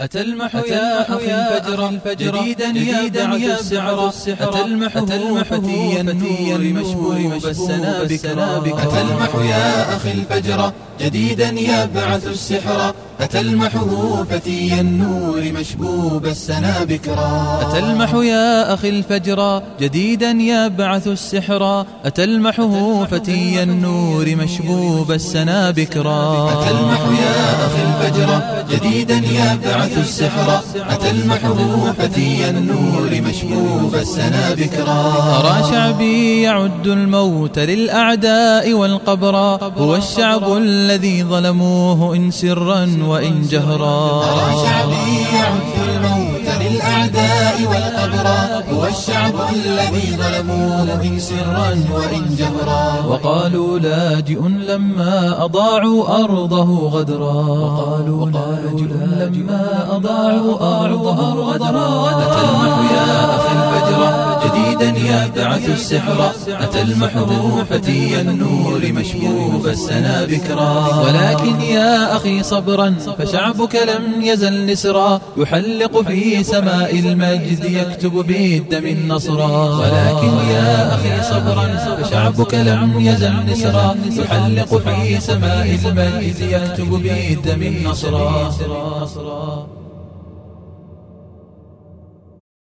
أتلمح يا أخي الفجر جديدا يا السحر أتلمح فتيا النور مشبوب السنابك أتلمح يا أخي الفجر جديدا يبعث السحر أتلمحه فتي النور مشبوب السنا بكرا. أتلمح يا أخي الفجر جديدا يبعث السحر. أتلمحه فتي النور مشبوب السنا بكرا. أتلمح يا أخي الفجر جديدا يبعث السحر. أتلمحه فتي النور مشبوب السنا بكرا. أرى شعبي يعد الموت للأعداء والقبر. هو الشعب الذي ظلموه إن سرا وإن جهرا. أرى شعبي يعد الموت للأعداء والقبر هو الشعب الذي ظلموه إن سرا وإن جهرا. وقالوا لاجئ لما أضاعوا أرضه غدرا. وقالوا لاجئ لما أضاعوا أرضه غدرا. جديدا يبعث السحر. أتلمحه فتي النور مشبوب السنا بكرا. ولكن يا أخي صبرا فشعبك لم يزل نسرا. يحلق في سماء المجد يكتب بالدم النصرا. ولكن يا أخي صبرا فشعبك لم يزل نسرا. يحلق في سماء المجد يكتب بالدم النصرا.